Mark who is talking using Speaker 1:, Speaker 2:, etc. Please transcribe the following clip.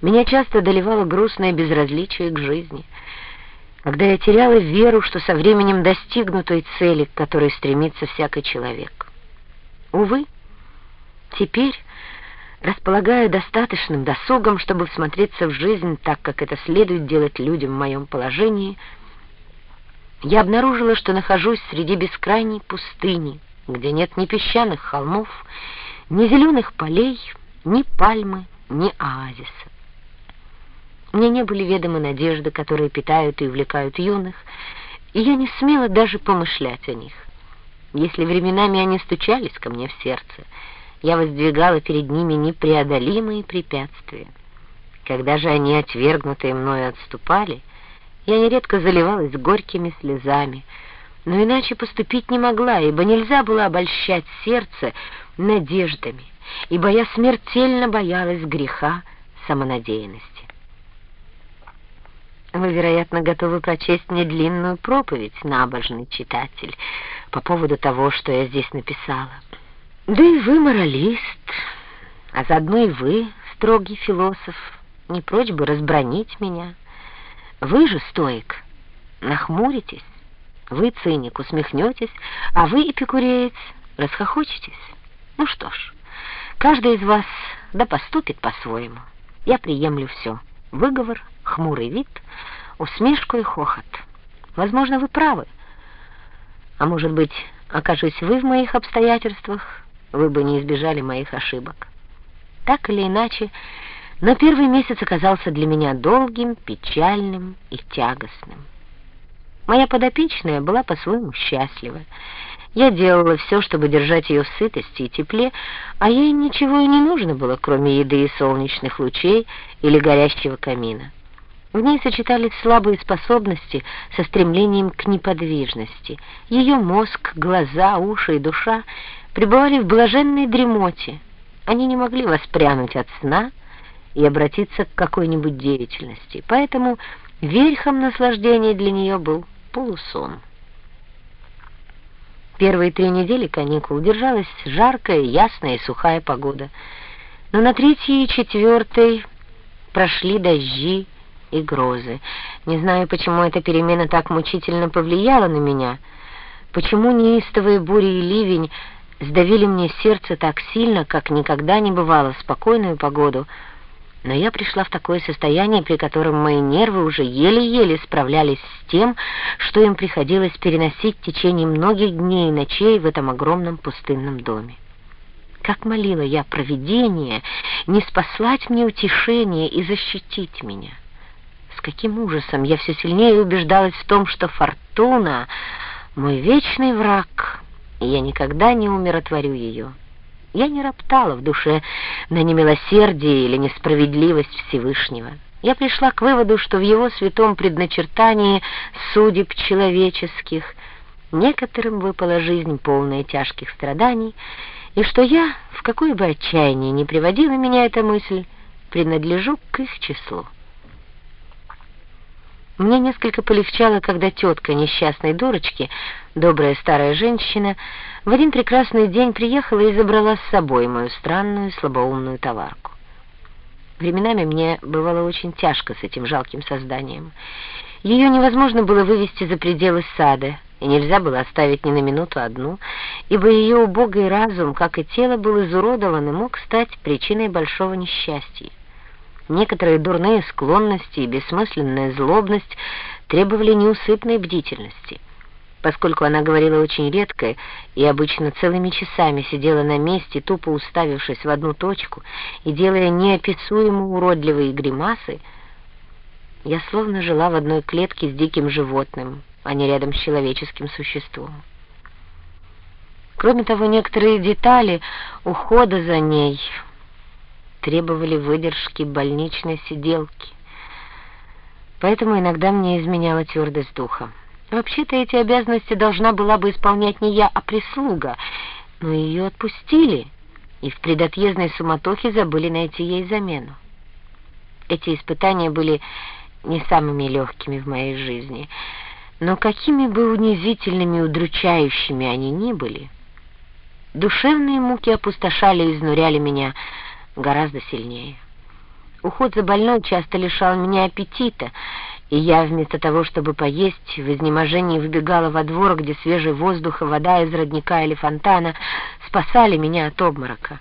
Speaker 1: Меня часто доливало грустное безразличие к жизни, когда я теряла веру, что со временем достигну той цели, к которой стремится всякий человек. Увы, теперь, располагая достаточным досугом, чтобы всмотреться в жизнь так, как это следует делать людям в моем положении, я обнаружила, что нахожусь среди бескрайней пустыни, где нет ни песчаных холмов, ни зеленых полей, ни пальмы, ни оазиса. Мне не были ведомы надежды, которые питают и увлекают юных, и я не смела даже помышлять о них. Если временами они стучались ко мне в сердце, я воздвигала перед ними непреодолимые препятствия. Когда же они, отвергнутые мною, отступали, я нередко заливалась горькими слезами, но иначе поступить не могла, ибо нельзя было обольщать сердце надеждами, ибо я смертельно боялась греха самонадеянности. Вы, вероятно, готовы прочесть мне длинную проповедь, набожный читатель, по поводу того, что я здесь написала. Да и вы моралист, а заодно и вы, строгий философ, не прочь бы разбронить меня. Вы же, стоик, нахмуритесь, вы, циник, усмехнетесь, а вы, эпикуреец, расхохочетесь. Ну что ж, каждый из вас да поступит по-своему. Я приемлю все. Выговор, хмурый вид, усмешку и хохот. Возможно, вы правы. А может быть, окажись вы в моих обстоятельствах, вы бы не избежали моих ошибок. Так или иначе, но первый месяц оказался для меня долгим, печальным и тягостным. Моя подопечная была по-своему счастлива. Я делала все, чтобы держать ее в сытости и тепле, а ей ничего и не нужно было, кроме еды и солнечных лучей или горящего камина. В ней сочетались слабые способности со стремлением к неподвижности. Ее мозг, глаза, уши и душа пребывали в блаженной дремоте. Они не могли воспрянуть от сна и обратиться к какой-нибудь деятельности. Поэтому верхом наслаждения для нее был полусон. Первые три недели каникул держалась жаркая, ясная и сухая погода. Но на третьей и четвертой прошли дожди и грозы. Не знаю, почему эта перемена так мучительно повлияла на меня, почему неистовые бури и ливень сдавили мне сердце так сильно, как никогда не бывало в спокойную погоду, но я пришла в такое состояние, при котором мои нервы уже еле-еле справлялись с тем, что им приходилось переносить в течение многих дней и ночей в этом огромном пустынном доме. Как молила я провидение не спаслать мне утешение и защитить меня. Каким ужасом я все сильнее убеждалась в том, что фортуна — мой вечный враг, и я никогда не умиротворю ее. Я не роптала в душе на немилосердие или несправедливость Всевышнего. Я пришла к выводу, что в его святом предначертании судеб человеческих некоторым выпала жизнь полная тяжких страданий, и что я, в какое бы отчаяние ни приводила меня эта мысль, принадлежу к их числу. Мне несколько полегчало, когда тетка несчастной дурочки, добрая старая женщина, в один прекрасный день приехала и забрала с собой мою странную слабоумную товарку. Временами мне бывало очень тяжко с этим жалким созданием. Ее невозможно было вывести за пределы сада, и нельзя было оставить ни на минуту одну, ибо ее убогий разум, как и тело, был изуродован и мог стать причиной большого несчастья. Некоторые дурные склонности и бессмысленная злобность требовали неусыпной бдительности. Поскольку она говорила очень редко и обычно целыми часами сидела на месте, тупо уставившись в одну точку и делая неописуемо уродливые гримасы, я словно жила в одной клетке с диким животным, а не рядом с человеческим существом. Кроме того, некоторые детали ухода за ней требовали выдержки больничной сиделки. Поэтому иногда мне изменяла твердость духа. Вообще-то эти обязанности должна была бы исполнять не я, а прислуга, но ее отпустили, и в предотъездной суматохе забыли найти ей замену. Эти испытания были не самыми легкими в моей жизни, но какими бы унизительными и удручающими они ни были, душевные муки опустошали и изнуряли меня гораздо сильнее. Уход за больной часто лишал меня аппетита, и я вместо того, чтобы поесть, в изнеможении выбегала во двор, где свежий воздух и вода из родника или фонтана спасали меня от обморока.